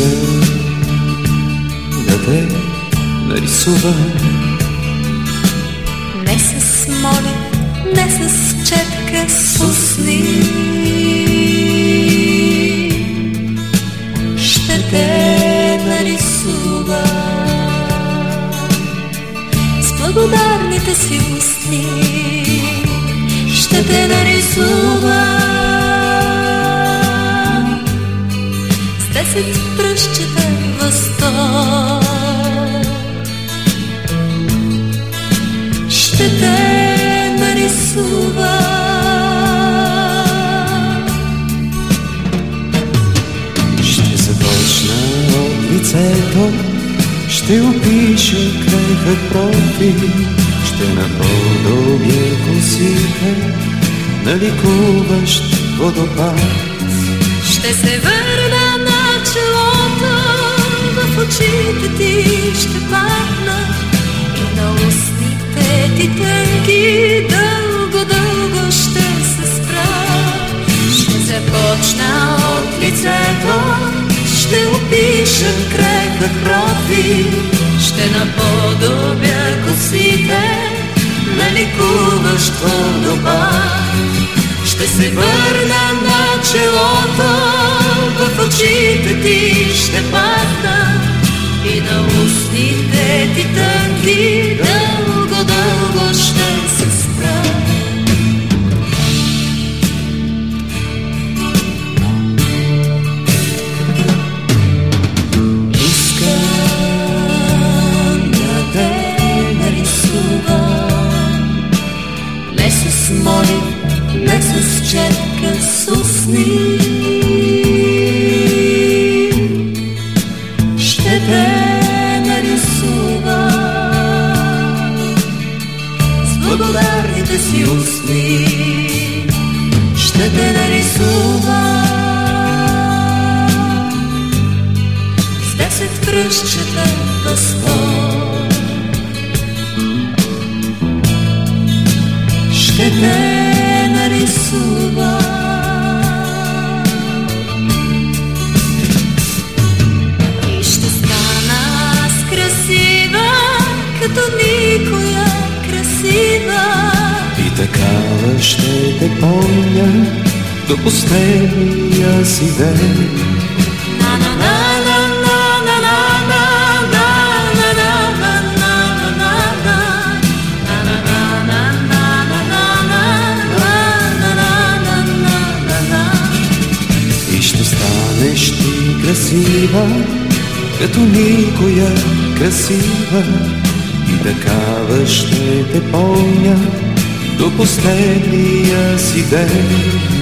Иска да те нарисувам Не с моли, не с четка, с устни Ще те нарисувам С благодарните си устни. Ще те нарисувам десет пръщета възторг ще те нарисува. Ще започна от лицето Ще опиша крехът профил Ще наподобя косите На ликуващ водопад Ще се върна очите ти ще падна и на устните ти тънки дълго, дълго ще се спра. Ще започна от лицето, ще опиша крехът профил, ще наподобя косите на ликуващ водопад. Ще се върна на челото, в очите ти ще падна и на устните ти тънки дълго, дълго ще се спра. Искам да те нарисувам не с моли, не с четка, с устни. Благодарните си устни. Ще те нарисувам с десет кръщчета възторг. ще те нарисува. И ще стана красива, като никоя красива. Такава ще те помня до последния си ден. И ще станеш ти красива, като никоя красива. И такава ще те помня до последния си ден.